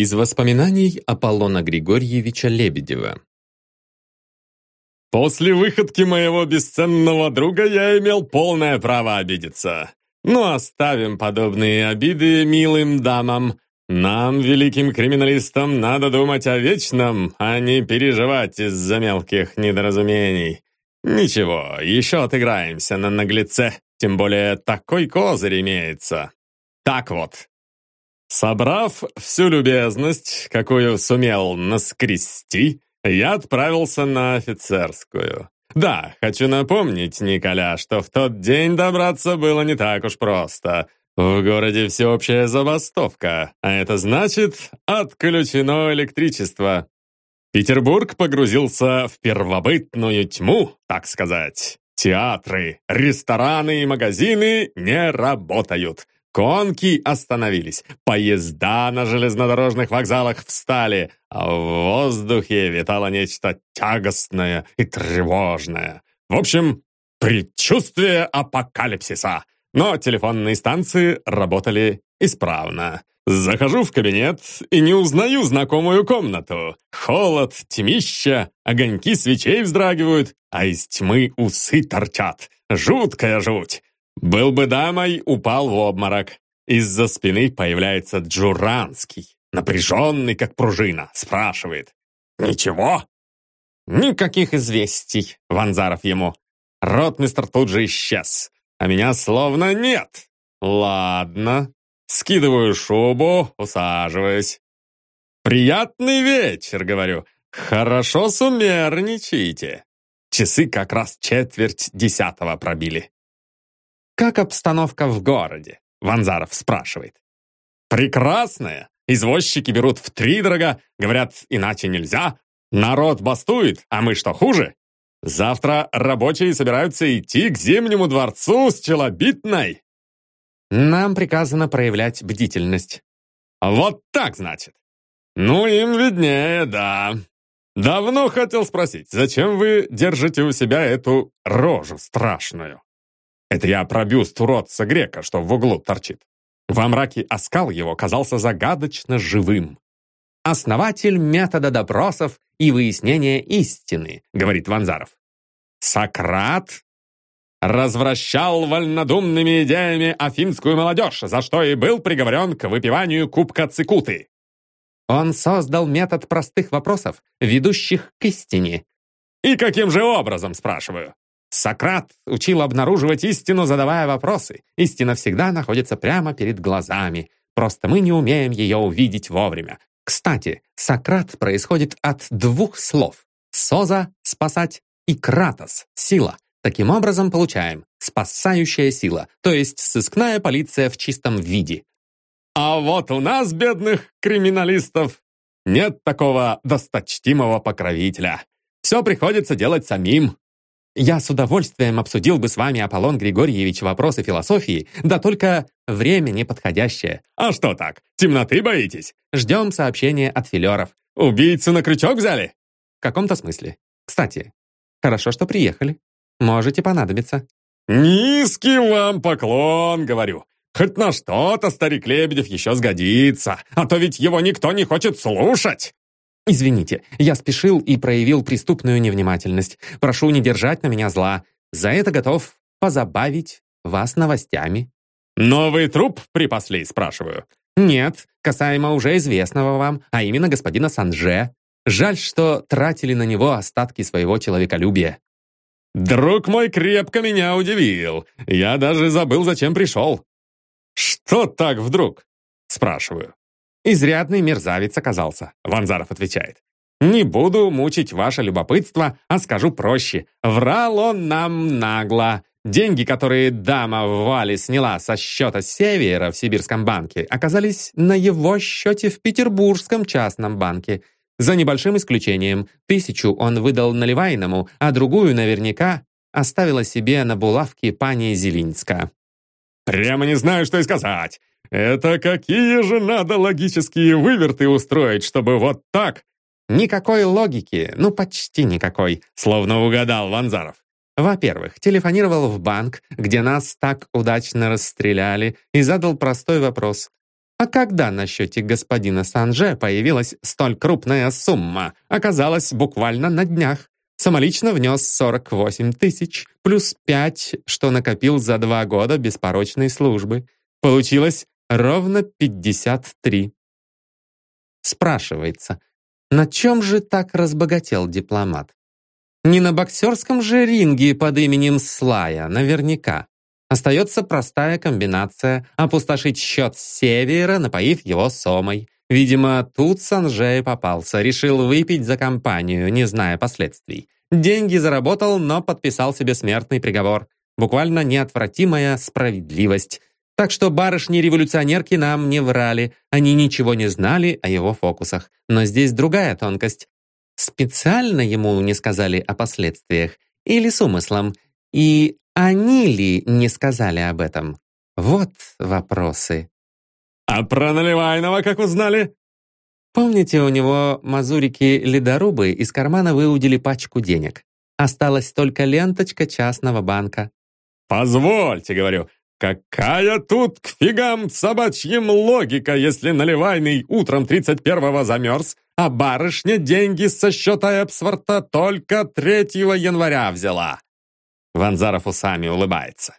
Из воспоминаний Аполлона Григорьевича Лебедева. «После выходки моего бесценного друга я имел полное право обидеться. Но оставим подобные обиды милым дамам. Нам, великим криминалистам, надо думать о вечном, а не переживать из-за мелких недоразумений. Ничего, еще отыграемся на наглеце, тем более такой козырь имеется. Так вот, Собрав всю любезность, какую сумел наскрести, я отправился на офицерскую. Да, хочу напомнить, Николя, что в тот день добраться было не так уж просто. В городе всеобщая забастовка, а это значит отключено электричество. Петербург погрузился в первобытную тьму, так сказать. Театры, рестораны и магазины не работают. Конки остановились, поезда на железнодорожных вокзалах встали, а в воздухе витало нечто тягостное и тревожное. В общем, предчувствие апокалипсиса. Но телефонные станции работали исправно. Захожу в кабинет и не узнаю знакомую комнату. Холод, тьмища, огоньки свечей вздрагивают, а из тьмы усы торчат. Жуткая жуть. Был бы дамой, упал в обморок. Из-за спины появляется Джуранский, напряженный, как пружина, спрашивает. «Ничего?» «Никаких известий», — Ванзаров ему. Ротмистр тут же исчез, а меня словно нет. «Ладно». Скидываю шубу, усаживаюсь. «Приятный вечер», — говорю. «Хорошо сумерничаете». Часы как раз четверть десятого пробили. «Как обстановка в городе?» Ванзаров спрашивает. «Прекрасная! Извозчики берут в три дорога, говорят, иначе нельзя. Народ бастует, а мы что, хуже? Завтра рабочие собираются идти к Зимнему дворцу с челобитной». «Нам приказано проявлять бдительность». «Вот так, значит?» «Ну, им виднее, да. Давно хотел спросить, зачем вы держите у себя эту рожу страшную?» Это я про бюст уродца грека, что в углу торчит. Во мраке оскал его казался загадочно живым. «Основатель метода допросов и выяснения истины», — говорит Ванзаров. «Сократ развращал вольнодумными идеями афинскую молодежь, за что и был приговорен к выпиванию кубка цикуты. Он создал метод простых вопросов, ведущих к истине. И каким же образом, спрашиваю? Сократ учил обнаруживать истину, задавая вопросы. Истина всегда находится прямо перед глазами. Просто мы не умеем ее увидеть вовремя. Кстати, Сократ происходит от двух слов. Соза — спасать и кратос — сила. Таким образом получаем спасающая сила, то есть сыскная полиция в чистом виде. А вот у нас, бедных криминалистов, нет такого досточтимого покровителя. Все приходится делать самим, я с удовольствием обсудил бы с вами, Аполлон Григорьевич, вопросы философии, да только время неподходящее. А что так? Темноты боитесь? Ждем сообщения от филеров. Убийцу на крючок взяли? В каком-то смысле. Кстати, хорошо, что приехали. Можете понадобиться. Низкий вам поклон, говорю. Хоть на что-то старик Лебедев еще сгодится, а то ведь его никто не хочет слушать. Извините, я спешил и проявил преступную невнимательность. Прошу не держать на меня зла. За это готов позабавить вас новостями». «Новый труп припасли?» – спрашиваю. «Нет, касаемо уже известного вам, а именно господина Санже. Жаль, что тратили на него остатки своего человеколюбия». «Друг мой крепко меня удивил. Я даже забыл, зачем пришел». «Что так вдруг?» – спрашиваю. Изрядный мерзавец оказался, Ванзаров отвечает. Не буду мучить ваше любопытство, а скажу проще. Врал он нам нагло. Деньги, которые дама в Вале сняла со счета Севера в Сибирском банке, оказались на его счете в Петербургском частном банке. За небольшим исключением. Тысячу он выдал Наливайному, а другую наверняка оставила себе на булавке пани Зелинска. «Прямо не знаю, что и сказать. Это какие же надо логические выверты устроить, чтобы вот так? Никакой логики, ну почти никакой, словно угадал Ванзаров. Во-первых, телефонировал в банк, где нас так удачно расстреляли, и задал простой вопрос. А когда на счете господина Санже появилась столь крупная сумма? Оказалось, буквально на днях. Самолично внес 48 тысяч, плюс 5, что накопил за два года беспорочной службы. Получилось ровно 53. Спрашивается, на чем же так разбогател дипломат? Не на боксерском же ринге под именем Слая, наверняка. Остается простая комбинация – опустошить счет севера, напоив его сомой. Видимо, тут Санжей попался, решил выпить за компанию, не зная последствий. Деньги заработал, но подписал себе смертный приговор. Буквально неотвратимая справедливость. Так что барышни-революционерки нам не врали, они ничего не знали о его фокусах. Но здесь другая тонкость. Специально ему не сказали о последствиях или с умыслом. И они ли не сказали об этом? Вот вопросы. «А про Наливайного как узнали?» Помните, у него мазурики-ледорубы из кармана выудили пачку денег. Осталась только ленточка частного банка. «Позвольте, — говорю, — какая тут к фигам собачьим логика, если Наливайный утром 31-го замерз, а барышня деньги со счета Эпсворта только 3 января взяла?» Ванзаров усами улыбается.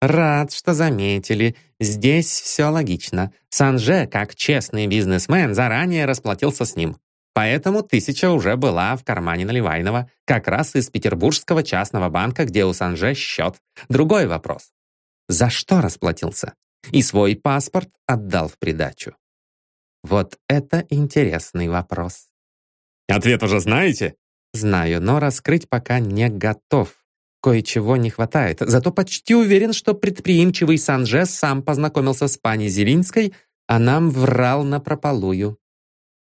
«Рад, что заметили. Здесь все логично. Санже, как честный бизнесмен, заранее расплатился с ним. Поэтому тысяча уже была в кармане Наливайного, как раз из петербургского частного банка, где у Санже счет. Другой вопрос. За что расплатился? И свой паспорт отдал в придачу. Вот это интересный вопрос. Ответ уже знаете? Знаю, но раскрыть пока не готов. Кое-чего не хватает. Зато почти уверен, что предприимчивый Санже сам познакомился с пани Зелинской, а нам врал напропалую.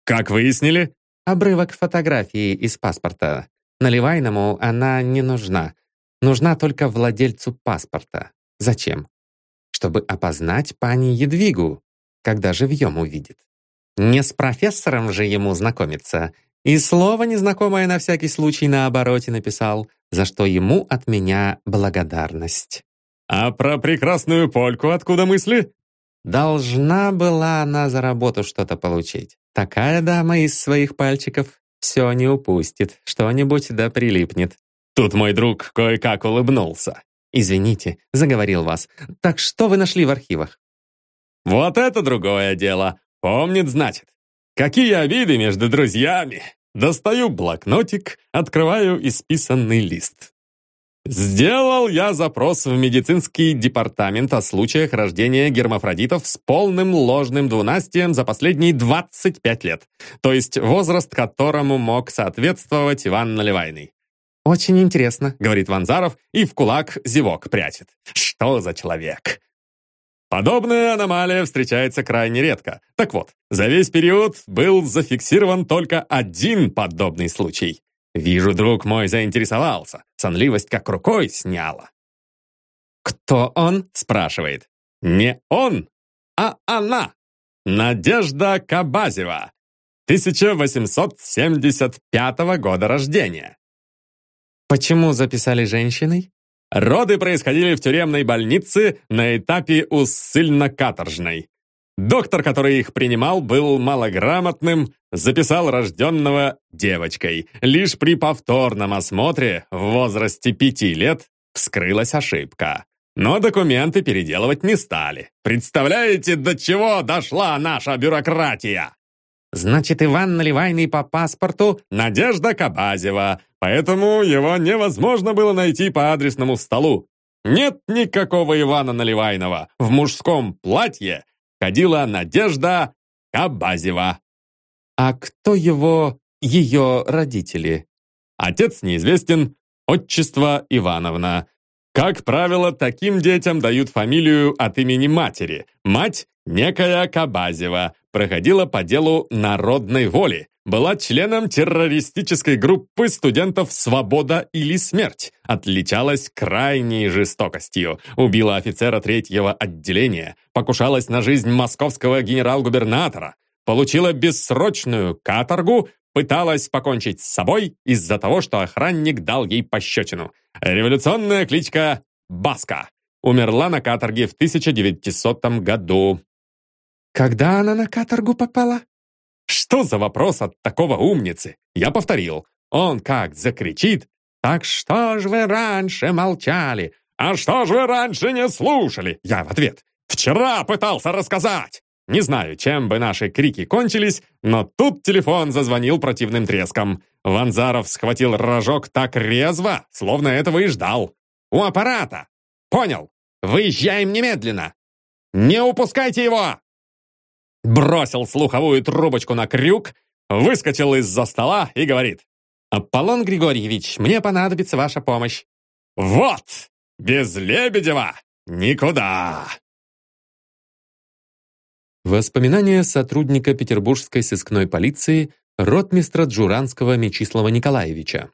«Как выяснили?» Обрывок фотографии из паспорта. Наливайному она не нужна. Нужна только владельцу паспорта. Зачем? Чтобы опознать пани Едвигу, когда живьем увидит. Не с профессором же ему знакомиться. И слово незнакомое на всякий случай на обороте написал за что ему от меня благодарность. «А про прекрасную польку откуда мысли?» Должна была она за работу что-то получить. Такая дама из своих пальчиков все не упустит, что-нибудь да прилипнет. Тут мой друг кое-как улыбнулся. «Извините, заговорил вас. Так что вы нашли в архивах?» «Вот это другое дело. Помнит, значит. Какие обиды между друзьями!» Достаю блокнотик, открываю исписанный лист. Сделал я запрос в медицинский департамент о случаях рождения гермафродитов с полным ложным двунастием за последние 25 лет, то есть возраст которому мог соответствовать Иван Наливайный. «Очень интересно», — говорит Ванзаров и в кулак зевок прячет. «Что за человек?» Подобная аномалия встречается крайне редко. Так вот, за весь период был зафиксирован только один подобный случай. Вижу, друг мой заинтересовался. Сонливость как рукой сняла. «Кто он?» – спрашивает. «Не он, а она. Надежда Кабазева. 1875 года рождения». «Почему записали женщиной?» Роды происходили в тюремной больнице на этапе уссыльно-каторжной. Доктор, который их принимал, был малограмотным, записал рожденного девочкой. Лишь при повторном осмотре в возрасте пяти лет вскрылась ошибка. Но документы переделывать не стали. Представляете, до чего дошла наша бюрократия? Значит, Иван Наливайный по паспорту Надежда Кабазева, поэтому его невозможно было найти по адресному столу. Нет никакого Ивана Наливайного. В мужском платье ходила Надежда Кабазева. А кто его, ее родители? Отец неизвестен, отчество Ивановна. Как правило, таким детям дают фамилию от имени матери. Мать – некая Кабазева, проходила по делу народной воли, была членом террористической группы студентов «Свобода или смерть», отличалась крайней жестокостью, убила офицера третьего отделения, покушалась на жизнь московского генерал-губернатора, получила бессрочную каторгу, пыталась покончить с собой из-за того, что охранник дал ей пощечину. Революционная кличка «Баска». Умерла на каторге в 1900 году. Когда она на каторгу попала? Что за вопрос от такого умницы? Я повторил. Он как закричит. «Так что ж вы раньше молчали? А что ж вы раньше не слушали?» Я в ответ. «Вчера пытался рассказать!» Не знаю, чем бы наши крики кончились, но тут телефон зазвонил противным треском. Ванзаров схватил рожок так резво, словно этого и ждал. «У аппарата!» «Понял! Выезжаем немедленно! Не упускайте его!» Бросил слуховую трубочку на крюк, выскочил из-за стола и говорит. «Аполлон Григорьевич, мне понадобится ваша помощь». «Вот! Без Лебедева никуда!» Воспоминания сотрудника петербургской сыскной полиции ротмистра Джуранского Мечислава Николаевича.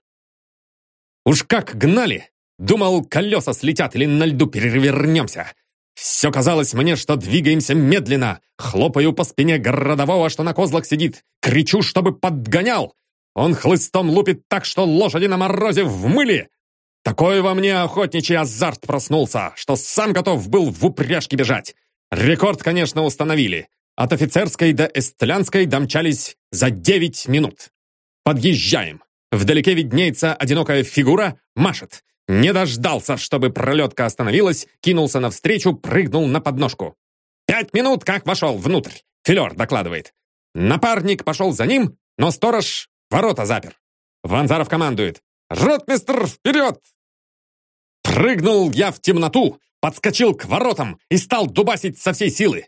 «Уж как гнали! Думал, колеса слетят или на льду перевернемся. Все казалось мне, что двигаемся медленно. Хлопаю по спине городового, что на козлах сидит. Кричу, чтобы подгонял. Он хлыстом лупит так, что лошади на морозе в мыле. Такой во мне охотничий азарт проснулся, что сам готов был в упряжке бежать. Рекорд, конечно, установили. От офицерской до эстлянской домчались за 9 минут. Подъезжаем. Вдалеке виднеется одинокая фигура, машет. Не дождался, чтобы пролетка остановилась, кинулся навстречу, прыгнул на подножку. «Пять минут, как вошел внутрь!» Филер докладывает. Напарник пошел за ним, но сторож ворота запер. Ванзаров командует. «Ротмистр, вперед!» Прыгнул я в темноту, подскочил к воротам и стал дубасить со всей силы.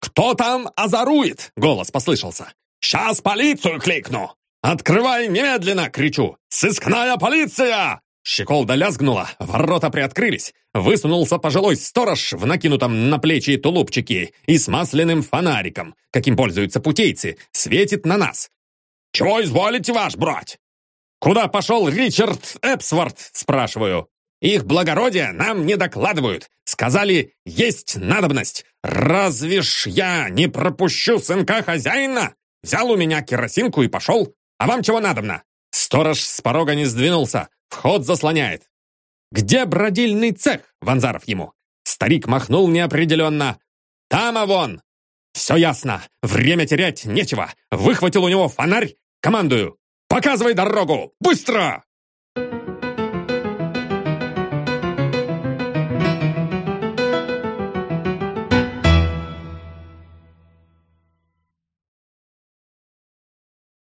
«Кто там озарует?» — голос послышался. «Сейчас полицию кликну!» «Открывай немедленно!» — кричу. «Сыскная полиция!» Щеколда лязгнула, ворота приоткрылись. Высунулся пожилой сторож в накинутом на плечи тулупчике и с масляным фонариком, каким пользуются путейцы, светит на нас. «Чего изволите, ваш брать?» «Куда пошел Ричард Эпсворт?» — спрашиваю. Их благородие нам не докладывают. Сказали, есть надобность. Разве ж я не пропущу сынка хозяина? Взял у меня керосинку и пошел. А вам чего надобно? Сторож с порога не сдвинулся. Вход заслоняет. Где бродильный цех? Ванзаров ему. Старик махнул неопределенно. Там, а вон. Все ясно. Время терять нечего. Выхватил у него фонарь. Командую. Показывай дорогу. Быстро!